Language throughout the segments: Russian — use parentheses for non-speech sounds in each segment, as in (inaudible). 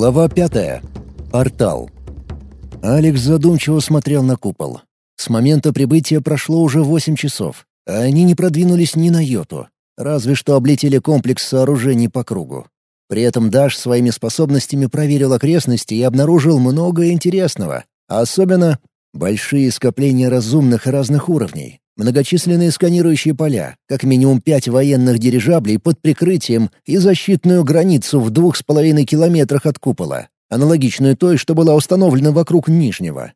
Глава пятая. Портал. Алекс задумчиво смотрел на купол. С момента прибытия прошло уже восемь часов, а они не продвинулись ни на йоту, разве что облетели комплекс сооружений по кругу. При этом Даш своими способностями проверил окрестности и обнаружил много интересного, особенно большие скопления разумных разных уровней, многочисленные сканирующие поля, как минимум пять военных дирижаблей под прикрытием и защитную границу в двух с половиной километрах от купола, аналогичную той, что была установлена вокруг Нижнего.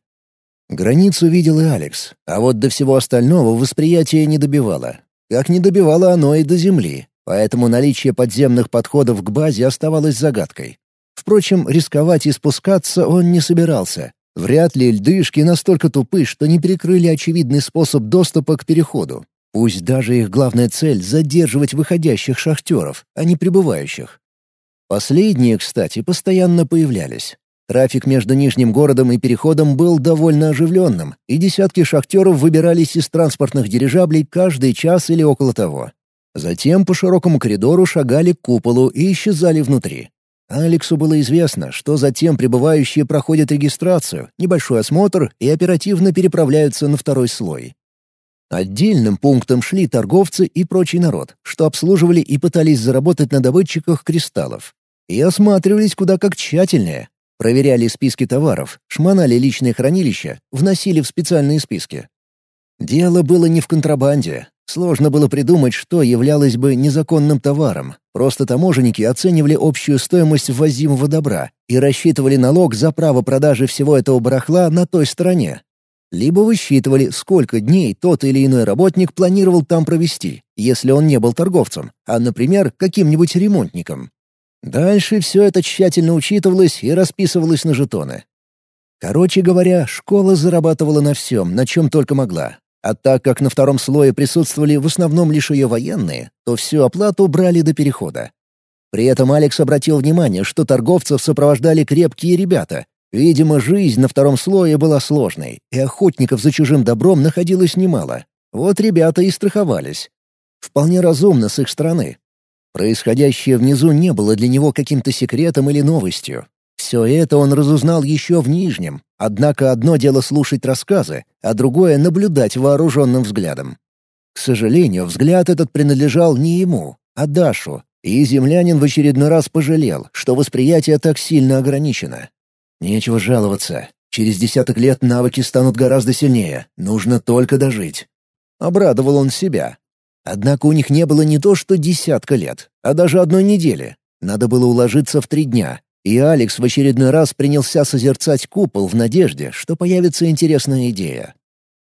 Границу видел и Алекс, а вот до всего остального восприятие не добивало. Как не добивало оно и до Земли, поэтому наличие подземных подходов к базе оставалось загадкой. Впрочем, рисковать и спускаться он не собирался, Вряд ли льдышки настолько тупы, что не перекрыли очевидный способ доступа к переходу. Пусть даже их главная цель — задерживать выходящих шахтеров, а не прибывающих. Последние, кстати, постоянно появлялись. Трафик между Нижним городом и переходом был довольно оживленным, и десятки шахтеров выбирались из транспортных дирижаблей каждый час или около того. Затем по широкому коридору шагали к куполу и исчезали внутри. Алексу было известно, что затем прибывающие проходят регистрацию, небольшой осмотр и оперативно переправляются на второй слой. Отдельным пунктом шли торговцы и прочий народ, что обслуживали и пытались заработать на добытчиках кристаллов. И осматривались куда как тщательнее. Проверяли списки товаров, шмонали личные хранилища, вносили в специальные списки. Дело было не в контрабанде, Сложно было придумать, что являлось бы незаконным товаром. Просто таможенники оценивали общую стоимость ввозимого добра и рассчитывали налог за право продажи всего этого барахла на той стороне. Либо высчитывали, сколько дней тот или иной работник планировал там провести, если он не был торговцем, а, например, каким-нибудь ремонтником. Дальше все это тщательно учитывалось и расписывалось на жетоны. Короче говоря, школа зарабатывала на всем, на чем только могла, а так как на втором слое присутствовали в основном лишь ее военные, то всю оплату брали до перехода. При этом Алекс обратил внимание, что торговцев сопровождали крепкие ребята. Видимо, жизнь на втором слое была сложной, и охотников за чужим добром находилось немало. Вот ребята и страховались. Вполне разумно с их стороны. Происходящее внизу не было для него каким-то секретом или новостью. Все это он разузнал еще в Нижнем, однако одно дело слушать рассказы, а другое — наблюдать вооруженным взглядом. К сожалению, взгляд этот принадлежал не ему, а Дашу, и землянин в очередной раз пожалел, что восприятие так сильно ограничено. Нечего жаловаться. Через десяток лет навыки станут гораздо сильнее, нужно только дожить. Обрадовал он себя. Однако у них не было не то что десятка лет, а даже одной недели. Надо было уложиться в три дня, и Алекс в очередной раз принялся созерцать купол в надежде, что появится интересная идея.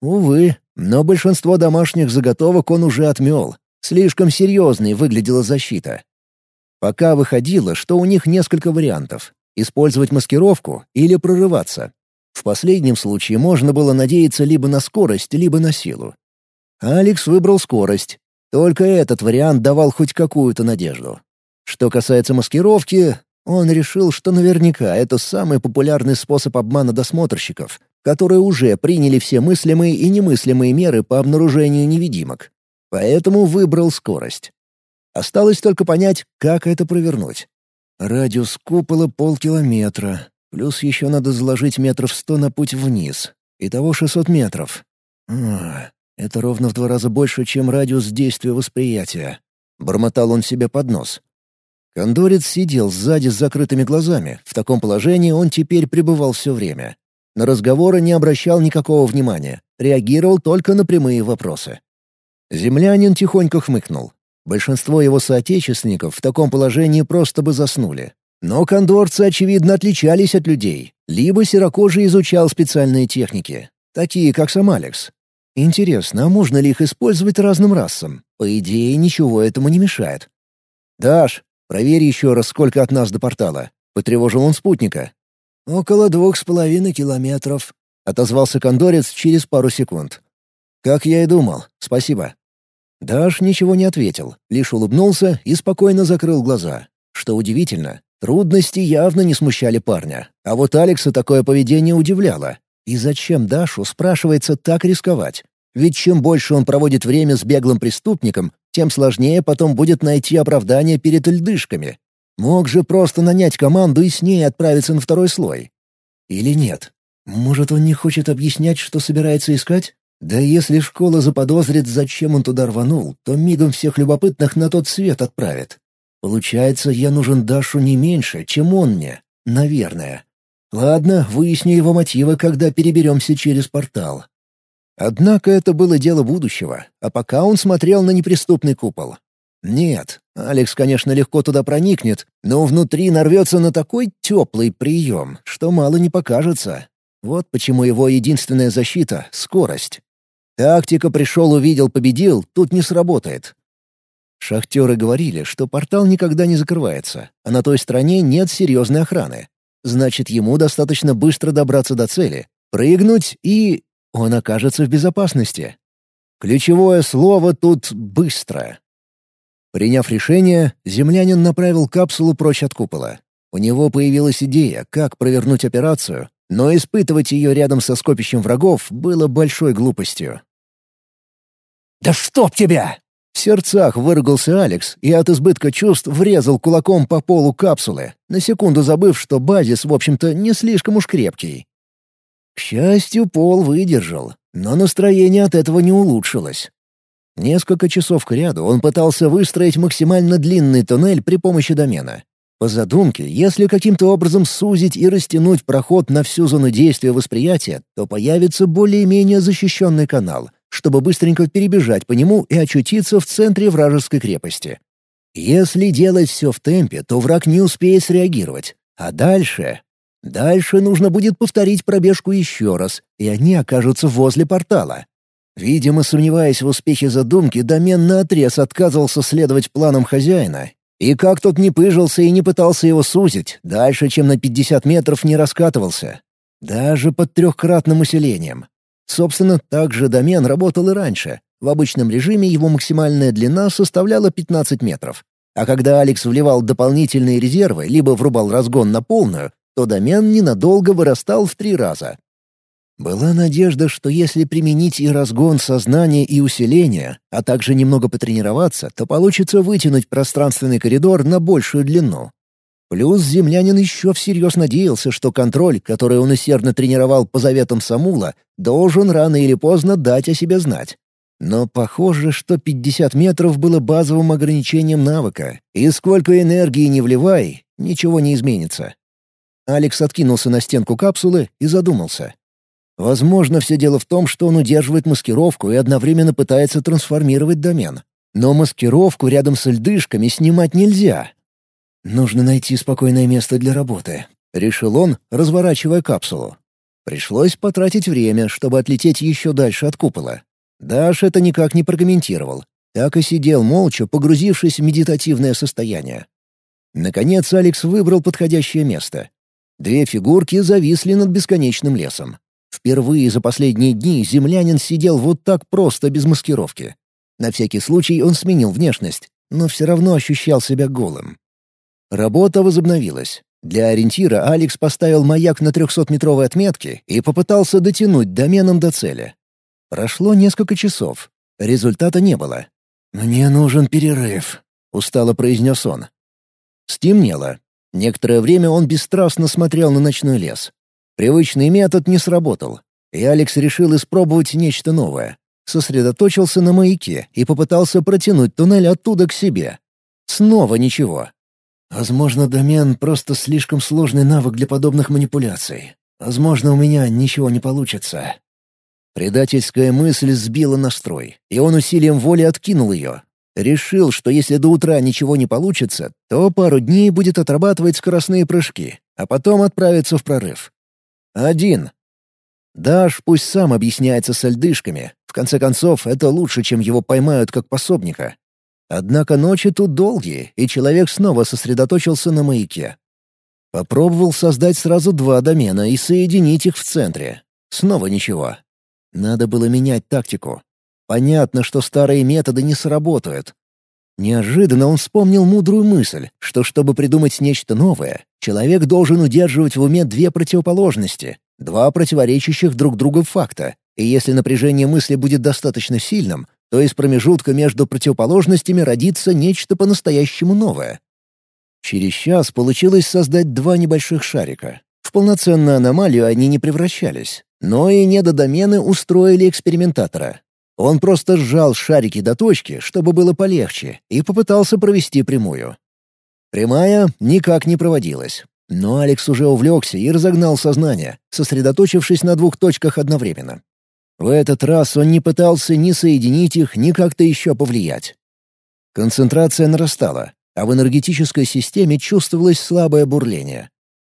Увы, но большинство домашних заготовок он уже отмел. Слишком серьезной выглядела защита. Пока выходило, что у них несколько вариантов — использовать маскировку или прорываться. В последнем случае можно было надеяться либо на скорость, либо на силу. Алекс выбрал скорость. Только этот вариант давал хоть какую-то надежду. Что касается маскировки, он решил, что наверняка это самый популярный способ обмана досмотрщиков, которые уже приняли все мыслимые и немыслимые меры по обнаружению невидимок. Поэтому выбрал скорость. Осталось только понять, как это провернуть. Радиус купола полкилометра. Плюс еще надо заложить метров сто на путь вниз. Итого 600 метров. А, это ровно в два раза больше, чем радиус действия восприятия. Бормотал он себе под нос. Кондорец сидел сзади с закрытыми глазами. В таком положении он теперь пребывал все время. На разговоры не обращал никакого внимания, реагировал только на прямые вопросы. Землянин тихонько хмыкнул. Большинство его соотечественников в таком положении просто бы заснули. Но кондорцы, очевидно, отличались от людей. Либо серокожий изучал специальные техники, такие как сам Алекс. Интересно, а можно ли их использовать разным расам? По идее, ничего этому не мешает. «Даш, Проверь еще раз, сколько от нас до портала. Потревожил он спутника. «Около двух с половиной километров», — отозвался кондорец через пару секунд. «Как я и думал. Спасибо». Даш ничего не ответил, лишь улыбнулся и спокойно закрыл глаза. Что удивительно, трудности явно не смущали парня, а вот Алекса такое поведение удивляло. И зачем Дашу, спрашивается, так рисковать? Ведь чем больше он проводит время с беглым преступником, тем сложнее потом будет найти оправдание перед льдышками. Мог же просто нанять команду и с ней отправиться на второй слой. Или нет? Может, он не хочет объяснять, что собирается искать? Да если школа заподозрит, зачем он туда рванул, то мигом всех любопытных на тот свет отправит. Получается, я нужен Дашу не меньше, чем он мне. Наверное. Ладно, выясню его мотивы, когда переберемся через портал. Однако это было дело будущего, а пока он смотрел на неприступный купол. Нет, Алекс, конечно, легко туда проникнет, но внутри нарвется на такой теплый прием, что мало не покажется. Вот почему его единственная защита — скорость. Тактика «пришел, увидел, победил» тут не сработает. Шахтеры говорили, что портал никогда не закрывается, а на той стороне нет серьезной охраны. Значит, ему достаточно быстро добраться до цели, прыгнуть и... он окажется в безопасности. Ключевое слово тут «быстро». Приняв решение, землянин направил капсулу прочь от купола. У него появилась идея, как провернуть операцию, но испытывать ее рядом со скопищем врагов было большой глупостью. «Да чтоб тебя!» В сердцах выругался Алекс и от избытка чувств врезал кулаком по полу капсулы, на секунду забыв, что базис, в общем-то, не слишком уж крепкий. К счастью, пол выдержал, но настроение от этого не улучшилось. Несколько часов к ряду он пытался выстроить максимально длинный туннель при помощи домена. По задумке, если каким-то образом сузить и растянуть проход на всю зону действия восприятия, то появится более-менее защищенный канал, чтобы быстренько перебежать по нему и очутиться в центре вражеской крепости. Если делать все в темпе, то враг не успеет среагировать. А дальше... Дальше нужно будет повторить пробежку еще раз, и они окажутся возле портала. Видимо, сомневаясь в успехе задумки, домен наотрез отказывался следовать планам хозяина и как тот не пыжился и не пытался его сузить, дальше, чем на 50 метров не раскатывался. Даже под трехкратным усилением. Собственно, так же домен работал и раньше. В обычном режиме его максимальная длина составляла 15 метров. А когда Алекс вливал дополнительные резервы, либо врубал разгон на полную, то домен ненадолго вырастал в три раза. Была надежда, что если применить и разгон сознания и усиления, а также немного потренироваться, то получится вытянуть пространственный коридор на большую длину. Плюс землянин еще всерьез надеялся, что контроль, который он усердно тренировал по заветам Самула, должен рано или поздно дать о себе знать. Но похоже, что 50 метров было базовым ограничением навыка, и сколько энергии не вливай, ничего не изменится. Алекс откинулся на стенку капсулы и задумался. Возможно, все дело в том, что он удерживает маскировку и одновременно пытается трансформировать домен. Но маскировку рядом с льдышками снимать нельзя. «Нужно найти спокойное место для работы», — решил он, разворачивая капсулу. Пришлось потратить время, чтобы отлететь еще дальше от купола. Даш это никак не прокомментировал. Так и сидел молча, погрузившись в медитативное состояние. Наконец Алекс выбрал подходящее место. Две фигурки зависли над бесконечным лесом. Впервые за последние дни землянин сидел вот так просто, без маскировки. На всякий случай он сменил внешность, но все равно ощущал себя голым. Работа возобновилась. Для ориентира Алекс поставил маяк на 300-метровой отметке и попытался дотянуть доменом до цели. Прошло несколько часов. Результата не было. «Мне нужен перерыв», — устало произнес он. Стемнело. Некоторое время он бесстрастно смотрел на ночной лес. Привычный метод не сработал, и Алекс решил испробовать нечто новое. Сосредоточился на маяке и попытался протянуть туннель оттуда к себе. Снова ничего. Возможно, домен — просто слишком сложный навык для подобных манипуляций. Возможно, у меня ничего не получится. Предательская мысль сбила настрой, и он усилием воли откинул ее. Решил, что если до утра ничего не получится, то пару дней будет отрабатывать скоростные прыжки, а потом отправиться в прорыв. Один. Даш пусть сам объясняется с льдышками. В конце концов, это лучше, чем его поймают как пособника. Однако ночи тут долгие, и человек снова сосредоточился на маяке. Попробовал создать сразу два домена и соединить их в центре. Снова ничего. Надо было менять тактику. Понятно, что старые методы не сработают. Неожиданно он вспомнил мудрую мысль, что чтобы придумать нечто новое, человек должен удерживать в уме две противоположности, два противоречащих друг другу факта, и если напряжение мысли будет достаточно сильным, то из промежутка между противоположностями родится нечто по-настоящему новое. Через час получилось создать два небольших шарика. В полноценную аномалию они не превращались, но и недодомены устроили экспериментатора. Он просто сжал шарики до точки, чтобы было полегче, и попытался провести прямую. Прямая никак не проводилась. Но Алекс уже увлекся и разогнал сознание, сосредоточившись на двух точках одновременно. В этот раз он не пытался ни соединить их, ни как-то еще повлиять. Концентрация нарастала, а в энергетической системе чувствовалось слабое бурление.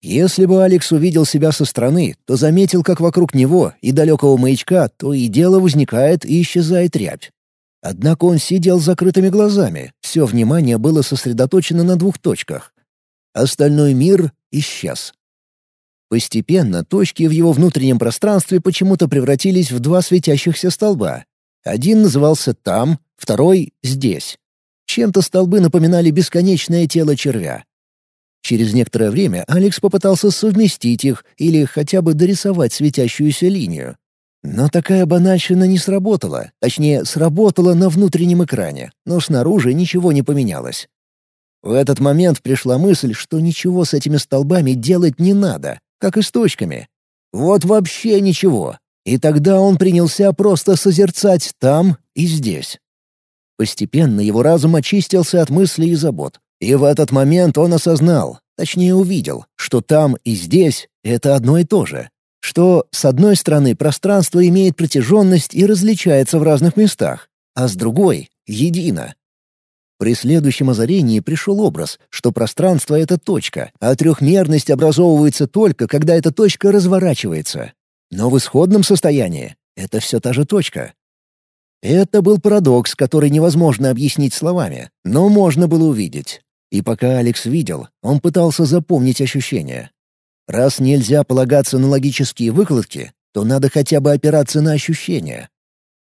Если бы Алекс увидел себя со стороны, то заметил, как вокруг него и далекого маячка то и дело возникает и исчезает рябь. Однако он сидел с закрытыми глазами, все внимание было сосредоточено на двух точках. Остальной мир исчез. Постепенно точки в его внутреннем пространстве почему-то превратились в два светящихся столба. Один назывался «там», второй — «здесь». Чем-то столбы напоминали бесконечное тело червя. Через некоторое время Алекс попытался совместить их или хотя бы дорисовать светящуюся линию. Но такая банальщина не сработала. Точнее, сработала на внутреннем экране, но снаружи ничего не поменялось. В этот момент пришла мысль, что ничего с этими столбами делать не надо, как и с точками. Вот вообще ничего. И тогда он принялся просто созерцать там и здесь. Постепенно его разум очистился от мыслей и забот. И в этот момент он осознал, точнее увидел, что там и здесь — это одно и то же. Что, с одной стороны, пространство имеет протяженность и различается в разных местах, а с другой — едино. При следующем озарении пришел образ, что пространство — это точка, а трехмерность образовывается только, когда эта точка разворачивается. Но в исходном состоянии это все та же точка. Это был парадокс, который невозможно объяснить словами, но можно было увидеть. И пока Алекс видел, он пытался запомнить ощущения. Раз нельзя полагаться на логические выкладки, то надо хотя бы опираться на ощущения.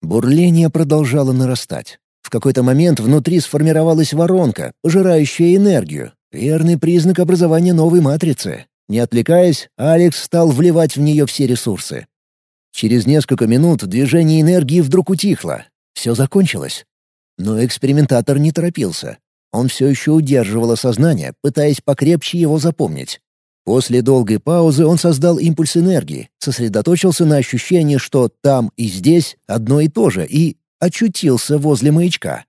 Бурление продолжало нарастать. В какой-то момент внутри сформировалась воронка, пожирающая энергию. Верный признак образования новой матрицы. Не отвлекаясь, Алекс стал вливать в нее все ресурсы. Через несколько минут движение энергии вдруг утихло. Все закончилось. Но экспериментатор не торопился. Он все еще удерживал сознание, пытаясь покрепче его запомнить. После долгой паузы он создал импульс энергии, сосредоточился на ощущении, что там и здесь одно и то же, и очутился возле маячка.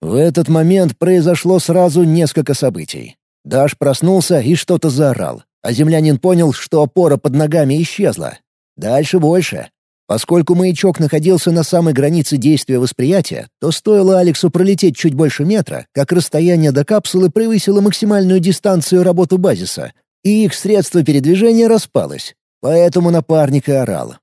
В этот момент произошло сразу несколько событий. Даш проснулся и что-то заорал, а землянин понял, что опора под ногами исчезла. Дальше больше. Поскольку маячок находился на самой границе действия восприятия, то стоило Алексу пролететь чуть больше метра, как расстояние до капсулы превысило максимальную дистанцию работы базиса, и их средство передвижения распалось. Поэтому напарник и орал.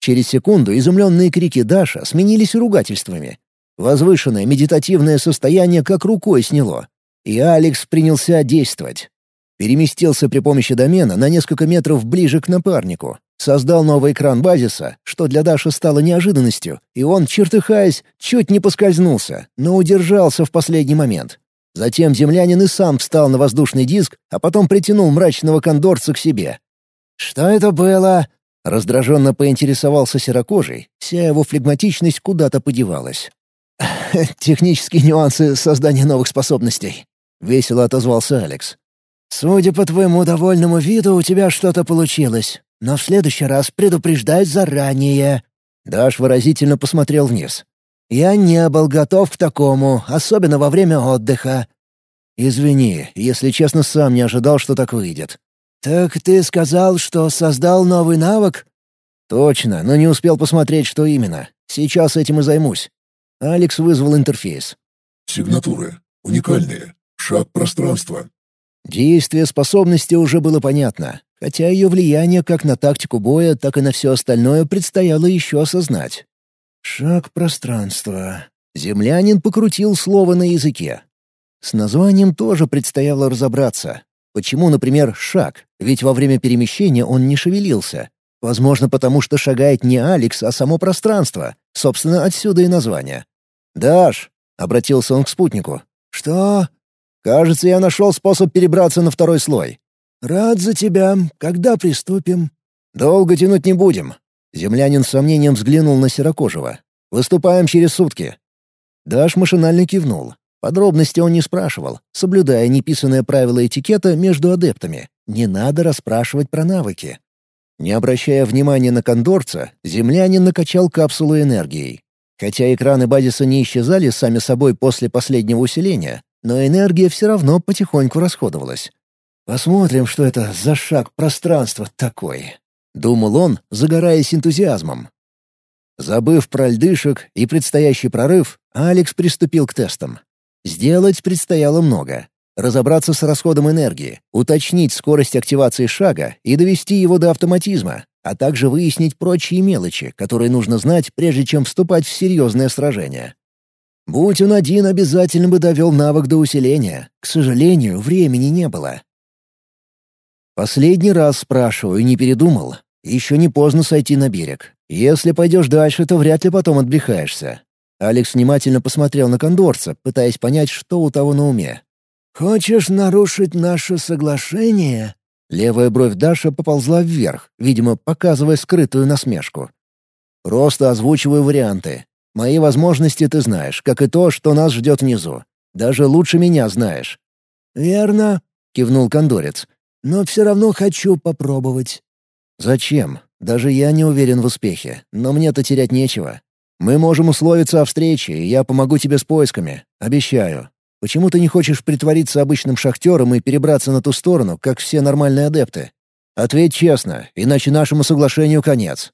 Через секунду изумленные крики Даша сменились ругательствами. Возвышенное медитативное состояние как рукой сняло. И Алекс принялся действовать. Переместился при помощи домена на несколько метров ближе к напарнику. Создал новый экран базиса, что для Даши стало неожиданностью, и он, чертыхаясь, чуть не поскользнулся, но удержался в последний момент. Затем землянин и сам встал на воздушный диск, а потом притянул мрачного кондорца к себе. «Что это было?» Раздраженно поинтересовался серокожий, вся его флегматичность куда-то подевалась. «Технические нюансы создания новых способностей», — весело отозвался Алекс. «Судя по твоему довольному виду, у тебя что-то получилось. Но в следующий раз предупреждай заранее». Даш выразительно посмотрел вниз. «Я не был готов к такому, особенно во время отдыха». «Извини, если честно, сам не ожидал, что так выйдет. «Так ты сказал, что создал новый навык?» «Точно, но не успел посмотреть, что именно. Сейчас этим и займусь». Алекс вызвал интерфейс. «Сигнатуры. Уникальные. Шаг пространства». Действие способности уже было понятно, хотя ее влияние как на тактику боя, так и на все остальное предстояло еще осознать. «Шаг пространства». Землянин покрутил слово на языке. С названием тоже предстояло разобраться, Почему, например, шаг? Ведь во время перемещения он не шевелился. Возможно, потому что шагает не Алекс, а само пространство. Собственно, отсюда и название. «Даш!» — обратился он к спутнику. «Что?» «Кажется, я нашел способ перебраться на второй слой». «Рад за тебя. Когда приступим?» «Долго тянуть не будем». Землянин с сомнением взглянул на Серокожего. «Выступаем через сутки». Даш машинально кивнул. Подробности он не спрашивал, соблюдая неписанное правило этикета между адептами. Не надо расспрашивать про навыки. Не обращая внимания на кондорца, землянин накачал капсулу энергией. Хотя экраны базиса не исчезали сами собой после последнего усиления, но энергия все равно потихоньку расходовалась. «Посмотрим, что это за шаг пространства такой», — думал он, загораясь энтузиазмом. Забыв про льдышек и предстоящий прорыв, Алекс приступил к тестам. Сделать предстояло много. Разобраться с расходом энергии, уточнить скорость активации шага и довести его до автоматизма, а также выяснить прочие мелочи, которые нужно знать, прежде чем вступать в серьезное сражение. Будь он один, обязательно бы довел навык до усиления. К сожалению, времени не было. Последний раз спрашиваю, не передумал. Еще не поздно сойти на берег. Если пойдешь дальше, то вряд ли потом отбрехаешься. Алекс внимательно посмотрел на кондорца, пытаясь понять, что у того на уме. «Хочешь нарушить наше соглашение?» Левая бровь Даша поползла вверх, видимо, показывая скрытую насмешку. «Просто озвучиваю варианты. Мои возможности ты знаешь, как и то, что нас ждет внизу. Даже лучше меня знаешь». «Верно», — кивнул кондорец. «Но все равно хочу попробовать». «Зачем? Даже я не уверен в успехе, но мне-то терять нечего. Мы можем условиться о встрече, и я помогу тебе с поисками. Обещаю. Почему ты не хочешь притвориться обычным шахтером и перебраться на ту сторону, как все нормальные адепты? Ответь честно, иначе нашему соглашению конец».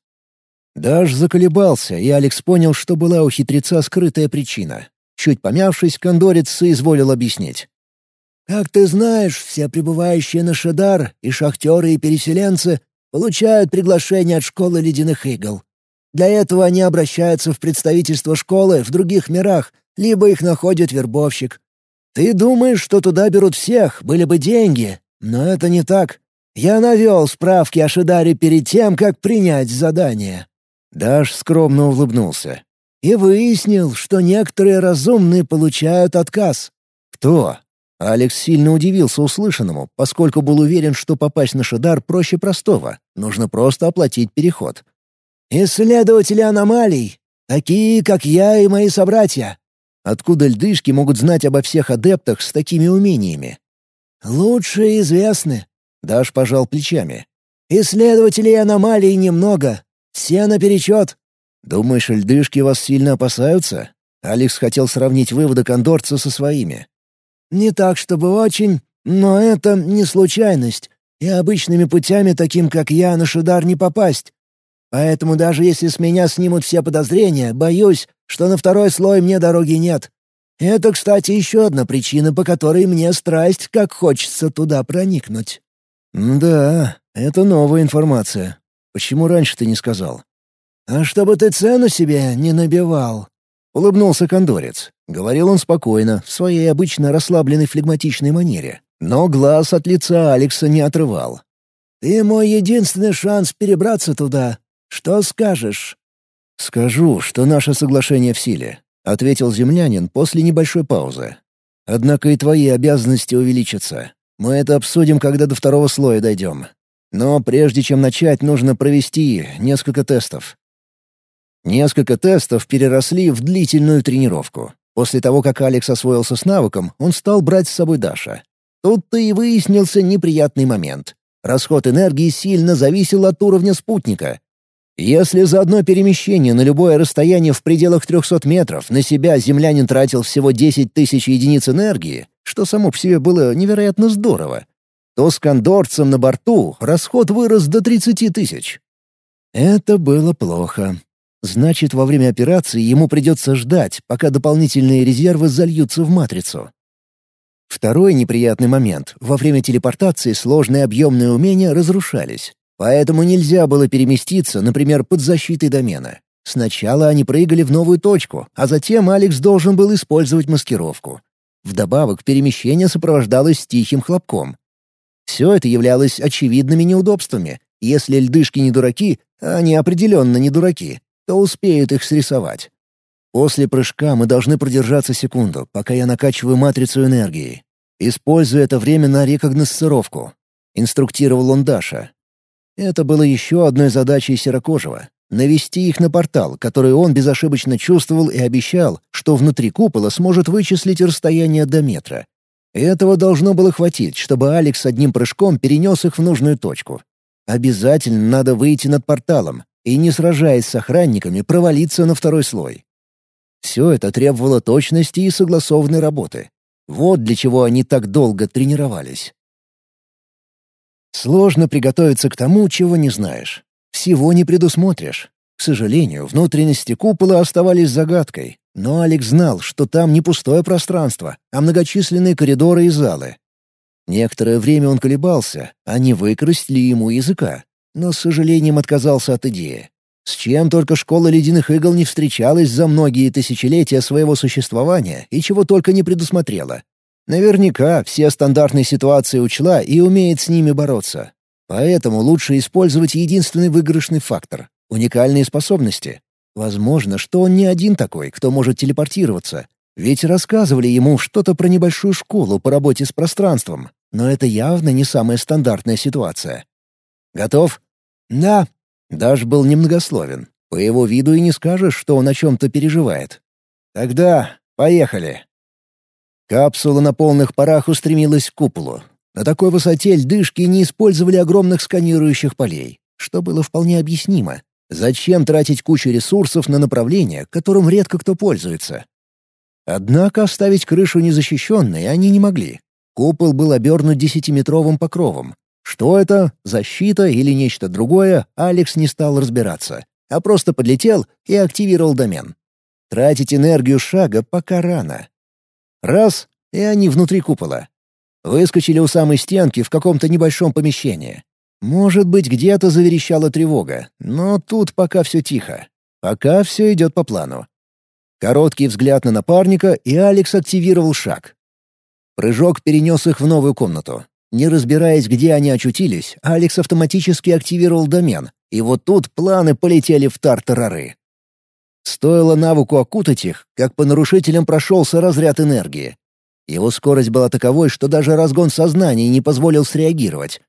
Даш заколебался, и Алекс понял, что была у хитреца скрытая причина. Чуть помявшись, кондорец соизволил объяснить. «Как ты знаешь, все прибывающие на Шедар, и шахтеры, и переселенцы, получают приглашение от школы ледяных игл. Для этого они обращаются в представительство школы в других мирах, либо их находит вербовщик. Ты думаешь, что туда берут всех, были бы деньги, но это не так. Я навел справки о Шидаре перед тем, как принять задание». Даш скромно улыбнулся. «И выяснил, что некоторые разумные получают отказ». «Кто?» Алекс сильно удивился услышанному, поскольку был уверен, что попасть на Шидар проще простого. Нужно просто оплатить переход. «Исследователи аномалий, такие, как я и мои собратья». Откуда льдышки могут знать обо всех адептах с такими умениями? «Лучшие известны», — Даш пожал плечами. «Исследователей аномалий немного. Все наперечет». «Думаешь, льдышки вас сильно опасаются?» Алекс хотел сравнить выводы кондорца со своими. «Не так, чтобы очень, но это не случайность, и обычными путями, таким как я, на Шидар не попасть. Поэтому даже если с меня снимут все подозрения, боюсь, что на второй слой мне дороги нет. Это, кстати, еще одна причина, по которой мне страсть, как хочется туда проникнуть». «Да, это новая информация. Почему раньше ты не сказал?» «А чтобы ты цену себе не набивал», — улыбнулся кондорец. Говорил он спокойно, в своей обычно расслабленной флегматичной манере. Но глаз от лица Алекса не отрывал. «Ты мой единственный шанс перебраться туда, что скажешь?» «Скажу, что наше соглашение в силе», — ответил землянин после небольшой паузы. «Однако и твои обязанности увеличатся. Мы это обсудим, когда до второго слоя дойдем. Но прежде чем начать, нужно провести несколько тестов». Несколько тестов переросли в длительную тренировку. После того, как Алекс освоился с навыком, он стал брать с собой Даша. Тут-то и выяснился неприятный момент. Расход энергии сильно зависел от уровня спутника, если за одно перемещение на любое расстояние в пределах 300 метров на себя землянин тратил всего 10 тысяч единиц энергии, что само по себе было невероятно здорово, то с кондорцем на борту расход вырос до 30 тысяч. Это было плохо. Значит, во время операции ему придется ждать, пока дополнительные резервы зальются в матрицу. Второй неприятный момент — во время телепортации сложные объемные умения разрушались. Поэтому нельзя было переместиться, например, под защитой домена. Сначала они прыгали в новую точку, а затем Алекс должен был использовать маскировку. Вдобавок, перемещение сопровождалось тихим хлопком. Все это являлось очевидными неудобствами. Если льдышки не дураки, а они определенно не дураки, то успеют их срисовать. После прыжка мы должны продержаться секунду, пока я накачиваю матрицу энергии. Используя это время на рекогносцировку. Инструктировал он Даша, это было еще одной задачей Серокожего. навести их на портал, который он безошибочно чувствовал и обещал, что внутри купола сможет вычислить расстояние до метра. Этого должно было хватить, чтобы Алекс одним прыжком перенес их в нужную точку. Обязательно надо выйти над порталом и, не сражаясь с охранниками, провалиться на второй слой. Все это требовало точности и согласованной работы. Вот для чего они так долго тренировались. Сложно приготовиться к тому, чего не знаешь. Всего не предусмотришь. К сожалению, внутренности купола оставались загадкой, но Алекс знал, что там не пустое пространство, а многочисленные коридоры и залы. Некоторое время он колебался, а не выкрасть ли ему языка, но с сожалением отказался от идеи. С чем только школа ледяных игл не встречалась за многие тысячелетия своего существования и чего только не предусмотрела. Наверняка все стандартные ситуации учла и умеет с ними бороться. Поэтому лучше использовать единственный выигрышный фактор — уникальные способности. Возможно, что он не один такой, кто может телепортироваться. Ведь рассказывали ему что-то про небольшую школу по работе с пространством. Но это явно не самая стандартная ситуация. «Готов?» «Да». Даш был немногословен. По его виду и не скажешь, что он о чем-то переживает. «Тогда поехали». Капсула на полных парах устремилась к куполу. На такой высоте льдышки не использовали огромных сканирующих полей, что было вполне объяснимо. Зачем тратить кучу ресурсов на направление, которым редко кто пользуется? Однако оставить крышу незащищенной они не могли. Купол был обернут десятиметровым покровом. Что это, защита или нечто другое, Алекс не стал разбираться, а просто подлетел и активировал домен. Тратить энергию шага пока рано. Раз — и они внутри купола. Выскочили у самой стенки в каком-то небольшом помещении. Может быть, где-то заверещала тревога, но тут пока все тихо. Пока все идет по плану. Короткий взгляд на напарника, и Алекс активировал шаг. Прыжок перенес их в новую комнату. Не разбираясь, где они очутились, Алекс автоматически активировал домен, и вот тут планы полетели в тартарары. Стоило навыку окутать их, как по нарушителям прошелся разряд энергии. Его скорость была таковой, что даже разгон сознания не позволил среагировать.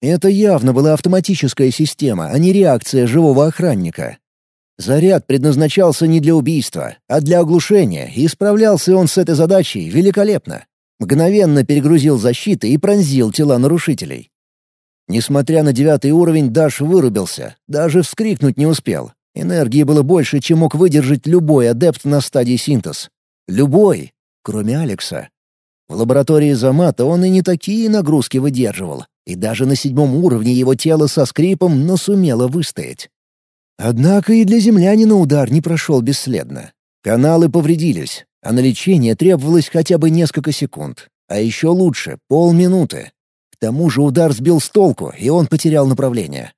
Это явно была автоматическая система, а не реакция живого охранника. Заряд предназначался не для убийства, а для оглушения, и справлялся он с этой задачей великолепно. Мгновенно перегрузил защиты и пронзил тела нарушителей. Несмотря на девятый уровень, Даш вырубился, даже вскрикнуть не успел. Энергии было больше, чем мог выдержать любой адепт на стадии синтез. Любой, кроме Алекса. В лаборатории Замата он и не такие нагрузки выдерживал, и даже на седьмом уровне его тело со скрипом, но сумело выстоять. Однако и для землянина удар не прошел бесследно. Каналы повредились, а на лечение требовалось хотя бы несколько секунд. А еще лучше — полминуты. К тому же удар сбил с толку, и он потерял направление.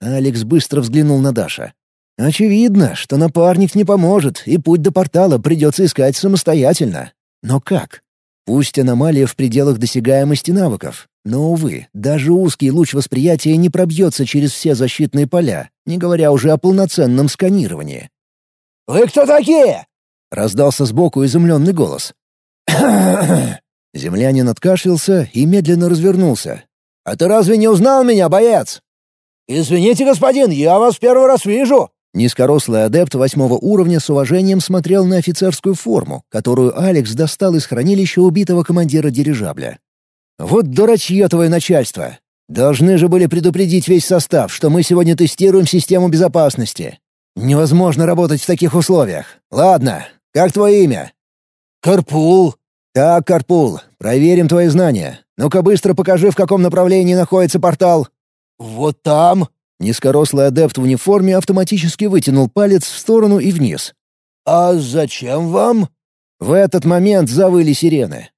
Алекс быстро взглянул на Даша. Очевидно, что напарник не поможет, и путь до портала придется искать самостоятельно. Но как? Пусть аномалия в пределах досягаемости навыков, но, увы, даже узкий луч восприятия не пробьется через все защитные поля, не говоря уже о полноценном сканировании. «Вы кто такие?» — раздался сбоку изумленный голос. (coughs) Землянин откашлялся и медленно развернулся. «А ты разве не узнал меня, боец?» «Извините, господин, я вас первый раз вижу!» Низкорослый адепт восьмого уровня с уважением смотрел на офицерскую форму, которую Алекс достал из хранилища убитого командира дирижабля. «Вот дурачье твое начальство! Должны же были предупредить весь состав, что мы сегодня тестируем систему безопасности. Невозможно работать в таких условиях. Ладно, как твое имя?» «Карпул». «Так, Карпул, проверим твои знания. Ну-ка быстро покажи, в каком направлении находится портал». «Вот там», Низкорослый адепт в униформе автоматически вытянул палец в сторону и вниз. «А зачем вам?» В этот момент завыли сирены.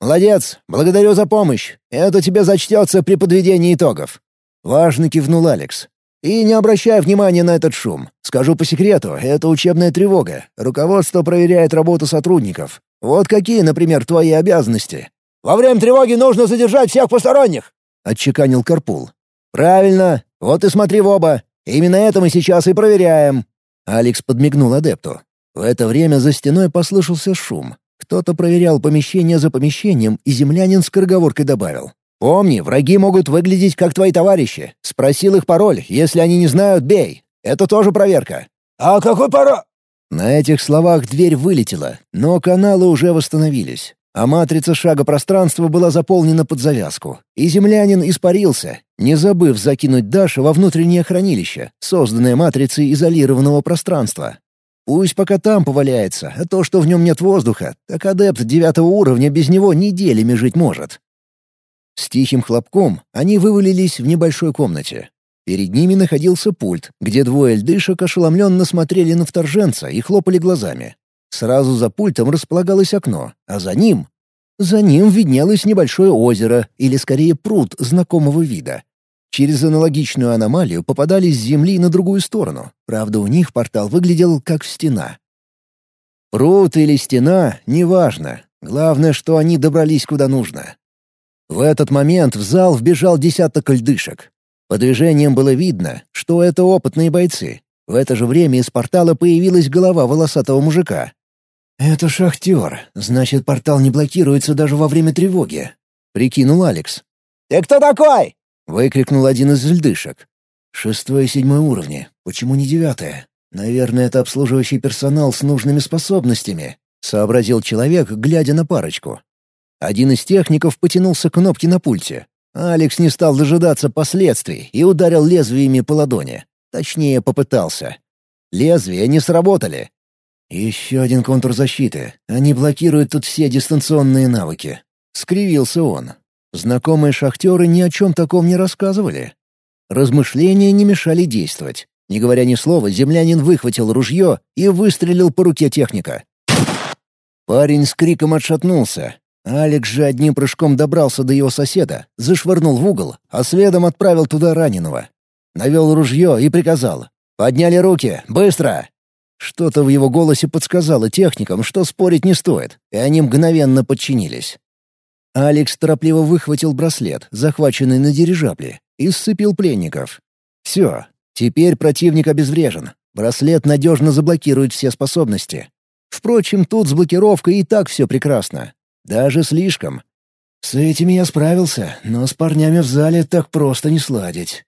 «Молодец, благодарю за помощь. Это тебе зачтется при подведении итогов». Важно кивнул Алекс. «И не обращай внимания на этот шум. Скажу по секрету, это учебная тревога. Руководство проверяет работу сотрудников. Вот какие, например, твои обязанности?» «Во время тревоги нужно задержать всех посторонних», — отчеканил Карпул. «Правильно. Вот и смотри в оба. Именно это мы сейчас и проверяем». Алекс подмигнул адепту. В это время за стеной послышался шум. Кто-то проверял помещение за помещением, и землянин с скороговоркой добавил. «Помни, враги могут выглядеть как твои товарищи. Спросил их пароль. Если они не знают, бей. Это тоже проверка». «А какой пора?» На этих словах дверь вылетела, но каналы уже восстановились, а матрица шага пространства была заполнена под завязку, и землянин испарился, не забыв закинуть Даша во внутреннее хранилище, созданное матрицей изолированного пространства. Пусть пока там поваляется, а то, что в нем нет воздуха, так адепт девятого уровня без него неделями жить может. С тихим хлопком они вывалились в небольшой комнате. Перед ними находился пульт, где двое льдышек ошеломленно смотрели на вторженца и хлопали глазами. Сразу за пультом располагалось окно, а за ним... За ним виднелось небольшое озеро, или скорее пруд знакомого вида. Через аналогичную аномалию попадали с Земли на другую сторону. Правда, у них портал выглядел как стена. Пруд или стена — неважно. Главное, что они добрались куда нужно. В этот момент в зал вбежал десяток льдышек. По движениям было видно, что это опытные бойцы. В это же время из портала появилась голова волосатого мужика. «Это шахтер, значит, портал не блокируется даже во время тревоги», — прикинул Алекс. «Ты кто такой?» — выкрикнул один из льдышек. «Шестой и седьмой уровни. Почему не девятое? Наверное, это обслуживающий персонал с нужными способностями», — сообразил человек, глядя на парочку. Один из техников потянулся к кнопке на пульте. Алекс не стал дожидаться последствий и ударил лезвиями по ладони. Точнее, попытался. Лезвия не сработали. «Еще один контур защиты. Они блокируют тут все дистанционные навыки». Скривился он. Знакомые шахтеры ни о чем таком не рассказывали. Размышления не мешали действовать. Не говоря ни слова, землянин выхватил ружье и выстрелил по руке техника. Парень с криком отшатнулся. Алекс же одним прыжком добрался до его соседа, зашвырнул в угол, а следом отправил туда раненого. Навел ружье и приказал. «Подняли руки! Быстро!» Что-то в его голосе подсказало техникам, что спорить не стоит, и они мгновенно подчинились. Алекс торопливо выхватил браслет, захваченный на дирижабле, и сцепил пленников. Все, теперь противник обезврежен. Браслет надежно заблокирует все способности. Впрочем, тут с блокировкой и так все прекрасно. Даже слишком. С этими я справился, но с парнями в зале так просто не сладить.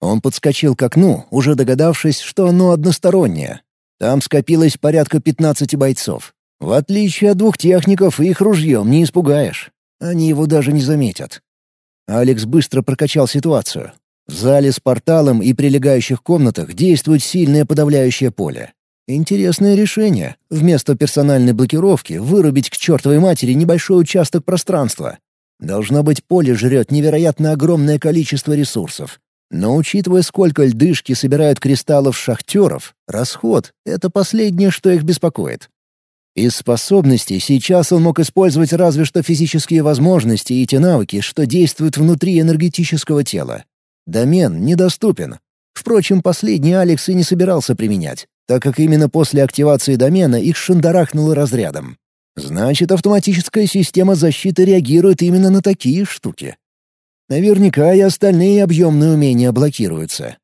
Он подскочил к окну, уже догадавшись, что оно одностороннее. Там скопилось порядка пятнадцати бойцов. В отличие от двух техников, их ружьем не испугаешь. Они его даже не заметят. Алекс быстро прокачал ситуацию. В зале с порталом и прилегающих комнатах действует сильное подавляющее поле. Интересное решение. Вместо персональной блокировки вырубить к чертовой матери небольшой участок пространства. Должно быть, поле жрет невероятно огромное количество ресурсов. Но учитывая, сколько льдышки собирают кристаллов шахтеров, расход — это последнее, что их беспокоит. Из способностей сейчас он мог использовать разве что физические возможности и те навыки, что действуют внутри энергетического тела. Домен недоступен. Впрочем, последний Алекс и не собирался применять, так как именно после активации домена их шандарахнуло разрядом. Значит, автоматическая система защиты реагирует именно на такие штуки. Наверняка и остальные объемные умения блокируются.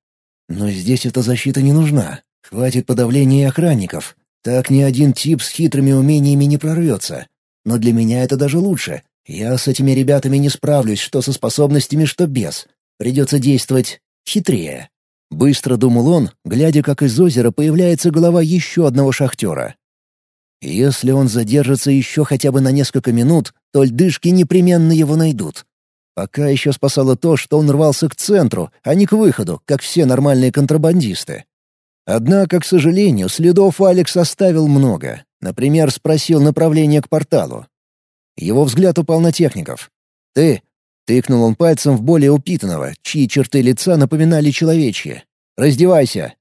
Но здесь эта защита не нужна. Хватит подавления охранников. Так ни один тип с хитрыми умениями не прорвется. Но для меня это даже лучше. Я с этими ребятами не справлюсь, что со способностями, что без. Придется действовать хитрее. Быстро думал он, глядя, как из озера появляется голова еще одного шахтера. Если он задержится еще хотя бы на несколько минут, то льдышки непременно его найдут. Пока еще спасало то, что он рвался к центру, а не к выходу, как все нормальные контрабандисты. Однако, к сожалению, следов Алекс оставил много. Например, спросил направление к порталу. Его взгляд упал на техников. «Ты!» — тыкнул он пальцем в более упитанного, чьи черты лица напоминали человечьи. «Раздевайся!»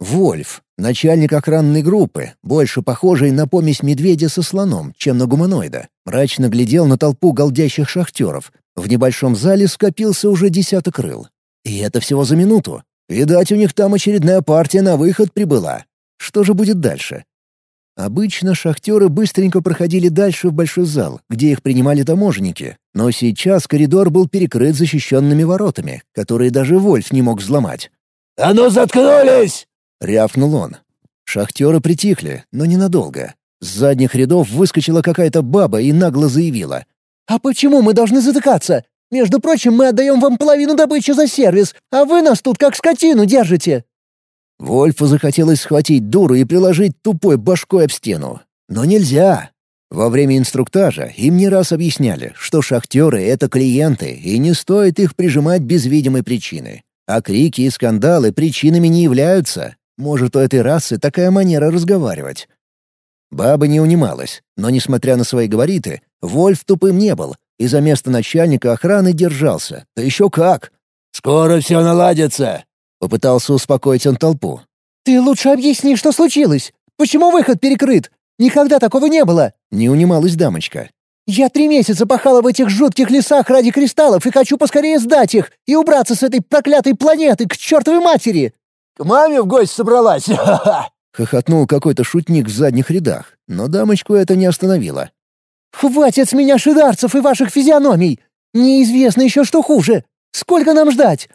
Вольф, начальник охранной группы, больше похожий на помесь медведя со слоном, чем на гуманоида, мрачно глядел на толпу голдящих шахтеров. В небольшом зале скопился уже десяток рыл. И это всего за минуту. Видать, у них там очередная партия на выход прибыла. Что же будет дальше? Обычно шахтеры быстренько проходили дальше в большой зал, где их принимали таможенники, но сейчас коридор был перекрыт защищенными воротами, которые даже Вольф не мог взломать. «А ну заткнулись!» — рявкнул он. Шахтеры притихли, но ненадолго. С задних рядов выскочила какая-то баба и нагло заявила. «А почему мы должны затыкаться? Между прочим, мы отдаем вам половину добычи за сервис, а вы нас тут как скотину держите!» Вольфу захотелось схватить дуру и приложить тупой башкой об стену. Но нельзя. Во время инструктажа им не раз объясняли, что шахтеры — это клиенты, и не стоит их прижимать без видимой причины. А крики и скандалы причинами не являются. Может, у этой расы такая манера разговаривать. Баба не унималась, но, несмотря на свои габариты, Вольф тупым не был, и за место начальника охраны держался. Да еще как! «Скоро все наладится!» — попытался успокоить он толпу. «Ты лучше объясни, что случилось. Почему выход перекрыт? Никогда такого не было!» — не унималась дамочка. «Я три месяца пахала в этих жутких лесах ради кристаллов и хочу поскорее сдать их и убраться с этой проклятой планеты к чертовой матери!» «К маме в гости собралась! Ха-ха!» (laughs) — хохотнул какой-то шутник в задних рядах, но дамочку это не остановило. «Хватит с меня шидарцев и ваших физиономий! Неизвестно еще, что хуже! Сколько нам ждать?»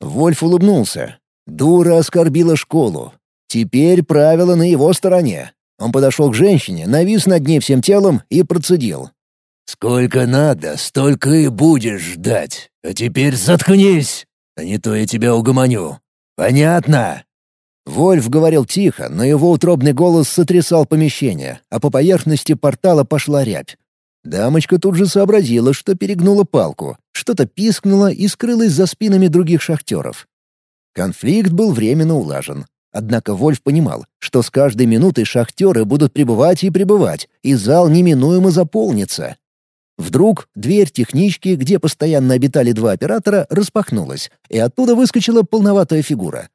Вольф улыбнулся. Дура оскорбила школу. Теперь правила на его стороне. Он подошел к женщине, навис над ней всем телом и процедил. «Сколько надо, столько и будешь ждать. А теперь заткнись, а не то я тебя угомоню. Понятно?» Вольф говорил тихо, но его утробный голос сотрясал помещение, а по поверхности портала пошла рябь. Дамочка тут же сообразила, что перегнула палку, что-то пискнуло и скрылось за спинами других шахтеров. Конфликт был временно улажен. Однако Вольф понимал, что с каждой минутой шахтеры будут прибывать и прибывать, и зал неминуемо заполнится. Вдруг дверь технички, где постоянно обитали два оператора, распахнулась, и оттуда выскочила полноватая фигура.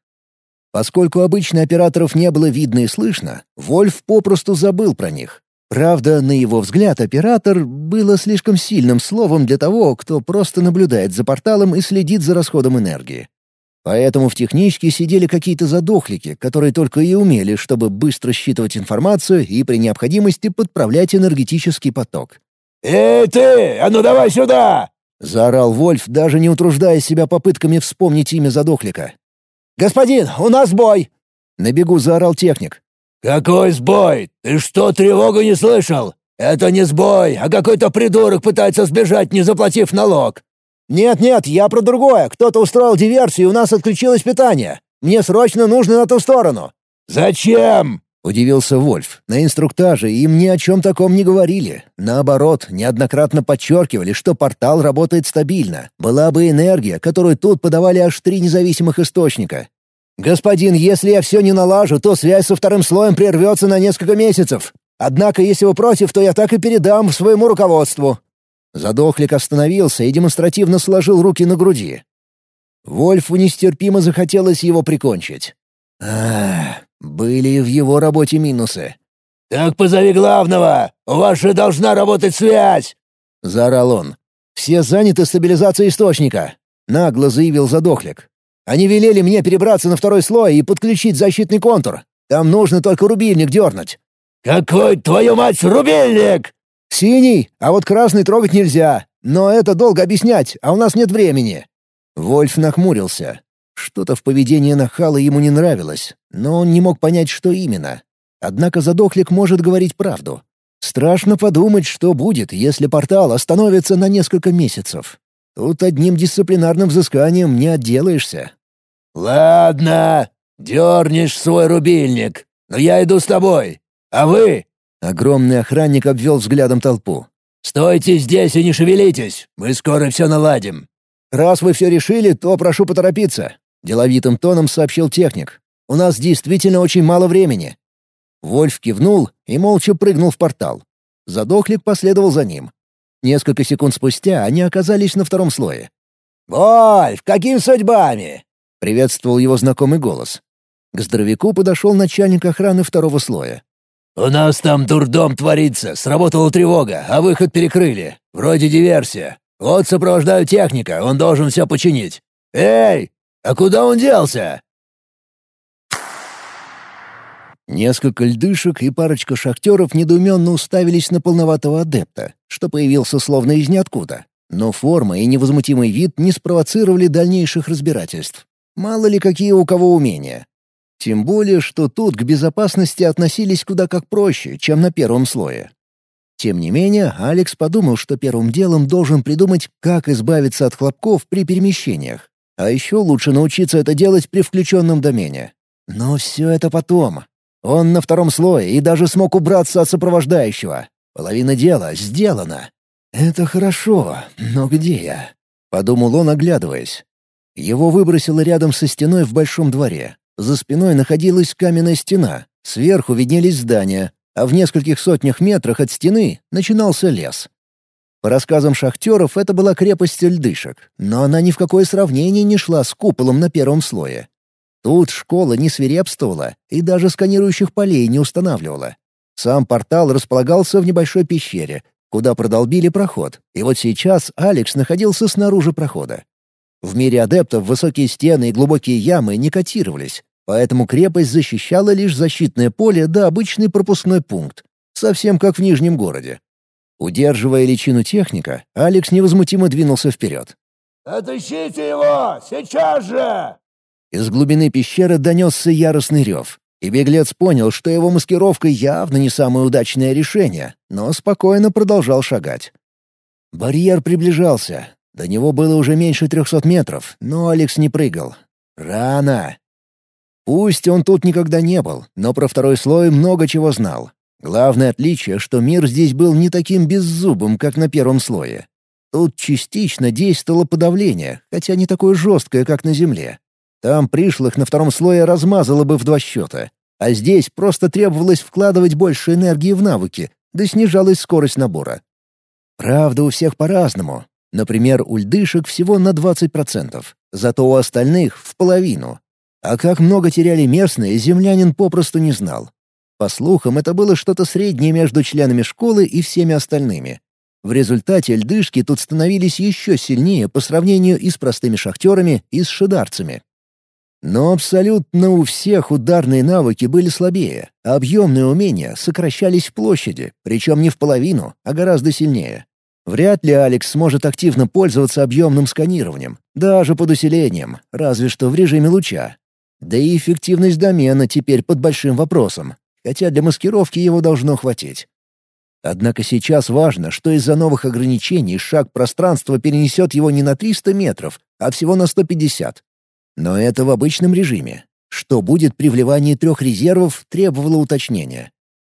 Поскольку обычно операторов не было видно и слышно, Вольф попросту забыл про них. Правда, на его взгляд, оператор было слишком сильным словом для того, кто просто наблюдает за порталом и следит за расходом энергии. Поэтому в техничке сидели какие-то задохлики, которые только и умели, чтобы быстро считывать информацию и при необходимости подправлять энергетический поток. «Эй ты, а ну давай сюда!» — заорал Вольф, даже не утруждая себя попытками вспомнить имя задохлика. «Господин, у нас бой!» — на бегу заорал техник. «Какой сбой? Ты что, тревогу не слышал? Это не сбой, а какой-то придурок пытается сбежать, не заплатив налог». «Нет-нет, я про другое. Кто-то устроил диверсию, и у нас отключилось питание. Мне срочно нужно на ту сторону». «Зачем?» — удивился Вольф. На инструктаже им ни о чем таком не говорили. Наоборот, неоднократно подчеркивали, что портал работает стабильно. Была бы энергия, которую тут подавали аж три независимых источника. «Господин, если я все не налажу, то связь со вторым слоем прервется на несколько месяцев. Однако, если вы против, то я так и передам своему руководству». Задохлик остановился и демонстративно сложил руки на груди. Вольфу нестерпимо захотелось его прикончить. Ах, были в его работе минусы. «Так позови главного! У вас же должна работать связь!» — заорал он. «Все заняты стабилизацией источника», — нагло заявил задохлик. «Они велели мне перебраться на второй слой и подключить защитный контур. Там нужно только рубильник дернуть». «Какой, твою мать, рубильник?» «Синий, а вот красный трогать нельзя. Но это долго объяснять, а у нас нет времени». Вольф нахмурился. Что-то в поведении нахала ему не нравилось, но он не мог понять, что именно. Однако задохлик может говорить правду. Страшно подумать, что будет, если портал остановится на несколько месяцев. Тут одним дисциплинарным взысканием не отделаешься. «Ладно, дернешь свой рубильник, но я иду с тобой. А вы?» Огромный охранник обвел взглядом толпу. «Стойте здесь и не шевелитесь, мы скоро все наладим». «Раз вы все решили, то прошу поторопиться. — деловитым тоном сообщил техник. «У нас действительно очень мало времени». Вольф кивнул и молча прыгнул в портал. Задохлик последовал за ним. Несколько секунд спустя они оказались на втором слое. «Вольф, какими судьбами?» — приветствовал его знакомый голос. К здоровяку подошел начальник охраны второго слоя. «У нас там дурдом творится, сработала тревога, а выход перекрыли. Вроде диверсия. Вот сопровождаю техника, он должен все починить. Эй, а куда он делся?» Несколько льдышек и парочка шахтеров недоуменно уставились на полноватого адепта, что появился словно из ниоткуда. Но форма и невозмутимый вид не спровоцировали дальнейших разбирательств. Мало ли какие у кого умения. Тем более, что тут к безопасности относились куда как проще, чем на первом слое. Тем не менее, Алекс подумал, что первым делом должен придумать, как избавиться от хлопков при перемещениях. А еще лучше научиться это делать при включенном домене. Но все это потом. Он на втором слое и даже смог убраться от сопровождающего. Половина дела сделана. «Это хорошо, но где я?» — подумал он, оглядываясь. Его выбросило рядом со стеной в большом дворе. За спиной находилась каменная стена, сверху виднелись здания, а в нескольких сотнях метрах от стены начинался лес. По рассказам шахтеров, это была крепость льдышек, но она ни в какое сравнение не шла с куполом на первом слое. Тут школа не свирепствовала и даже сканирующих полей не устанавливала. Сам портал располагался в небольшой пещере, куда продолбили проход, и вот сейчас Алекс находился снаружи прохода. В мире адептов высокие стены и глубокие ямы не котировались, поэтому крепость защищала лишь защитное поле да обычный пропускной пункт, совсем как в Нижнем городе. Удерживая личину техника, Алекс невозмутимо двинулся вперед. «Отыщите его! Сейчас же!» Из глубины пещеры донесся яростный рев, и беглец понял, что его маскировка явно не самое удачное решение, но спокойно продолжал шагать. Барьер приближался. До него было уже меньше трехсот метров, но Алекс не прыгал. Рано. Пусть он тут никогда не был, но про второй слой много чего знал. Главное отличие, что мир здесь был не таким беззубым, как на первом слое. Тут частично действовало подавление, хотя не такое жесткое, как на Земле. Там пришлых на втором слое размазало бы в два счета. А здесь просто требовалось вкладывать больше энергии в навыки, да снижалась скорость набора. Правда, у всех по-разному. Например, у льдышек всего на 20%, зато у остальных — в половину. А как много теряли местные, землянин попросту не знал. По слухам, это было что-то среднее между членами школы и всеми остальными. В результате льдышки тут становились еще сильнее по сравнению и с простыми шахтерами, и с шидарцами. Но абсолютно у всех ударные навыки были слабее, а объемные умения сокращались в площади, причем не в половину, а гораздо сильнее. Вряд ли Алекс сможет активно пользоваться объемным сканированием, даже под усилением, разве что в режиме луча. Да и эффективность домена теперь под большим вопросом, хотя для маскировки его должно хватить. Однако сейчас важно, что из-за новых ограничений шаг пространства перенесет его не на 300 метров, а всего на 150. Но это в обычном режиме. Что будет при вливании трех резервов, требовало уточнения.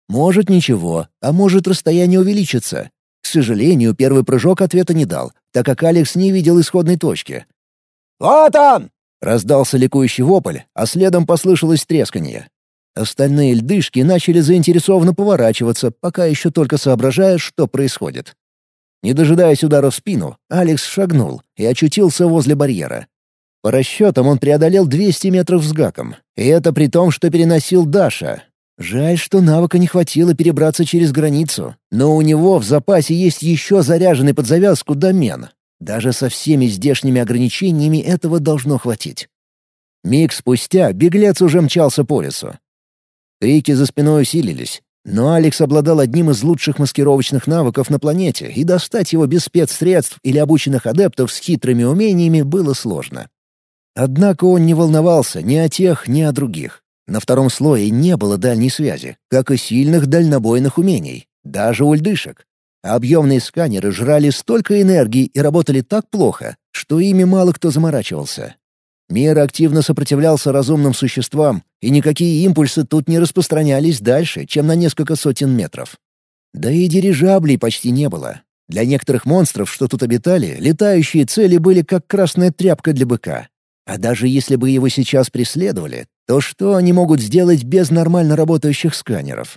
Может ничего, а может расстояние увеличится. К сожалению, первый прыжок ответа не дал, так как Алекс не видел исходной точки. «Вот он!» — раздался ликующий вопль, а следом послышалось тресканье. Остальные льдышки начали заинтересованно поворачиваться, пока еще только соображая, что происходит. Не дожидаясь удара в спину, Алекс шагнул и очутился возле барьера. По расчетам он преодолел 200 метров с гаком, и это при том, что переносил Даша. Жаль, что навыка не хватило перебраться через границу, но у него в запасе есть еще заряженный под завязку домен. Даже со всеми здешними ограничениями этого должно хватить. Миг спустя беглец уже мчался по лесу. Крики за спиной усилились, но Алекс обладал одним из лучших маскировочных навыков на планете, и достать его без спецсредств или обученных адептов с хитрыми умениями было сложно. Однако он не волновался ни о тех, ни о других. На втором слое не было дальней связи, как и сильных дальнобойных умений, даже у льдышек. Объемные сканеры жрали столько энергии и работали так плохо, что ими мало кто заморачивался. Мир активно сопротивлялся разумным существам, и никакие импульсы тут не распространялись дальше, чем на несколько сотен метров. Да и дирижаблей почти не было. Для некоторых монстров, что тут обитали, летающие цели были как красная тряпка для быка. А даже если бы его сейчас преследовали, то что они могут сделать без нормально работающих сканеров?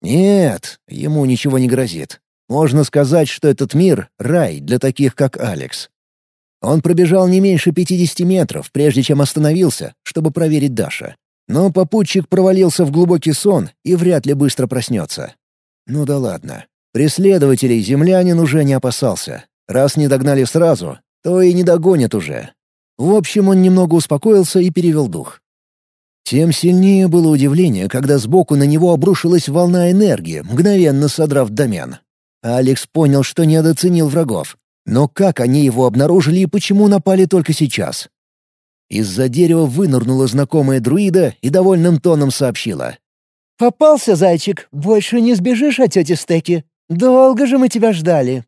Нет, ему ничего не грозит. Можно сказать, что этот мир — рай для таких, как Алекс. Он пробежал не меньше 50 метров, прежде чем остановился, чтобы проверить Даша. Но попутчик провалился в глубокий сон и вряд ли быстро проснется. Ну да ладно. Преследователей землянин уже не опасался. Раз не догнали сразу, то и не догонят уже. В общем, он немного успокоился и перевел дух. Тем сильнее было удивление, когда сбоку на него обрушилась волна энергии, мгновенно содрав домен. Алекс понял, что недооценил врагов. Но как они его обнаружили и почему напали только сейчас? Из-за дерева вынырнула знакомая друида и довольным тоном сообщила. «Попался, зайчик, больше не сбежишь от тети Стеки. «Долго же мы тебя ждали».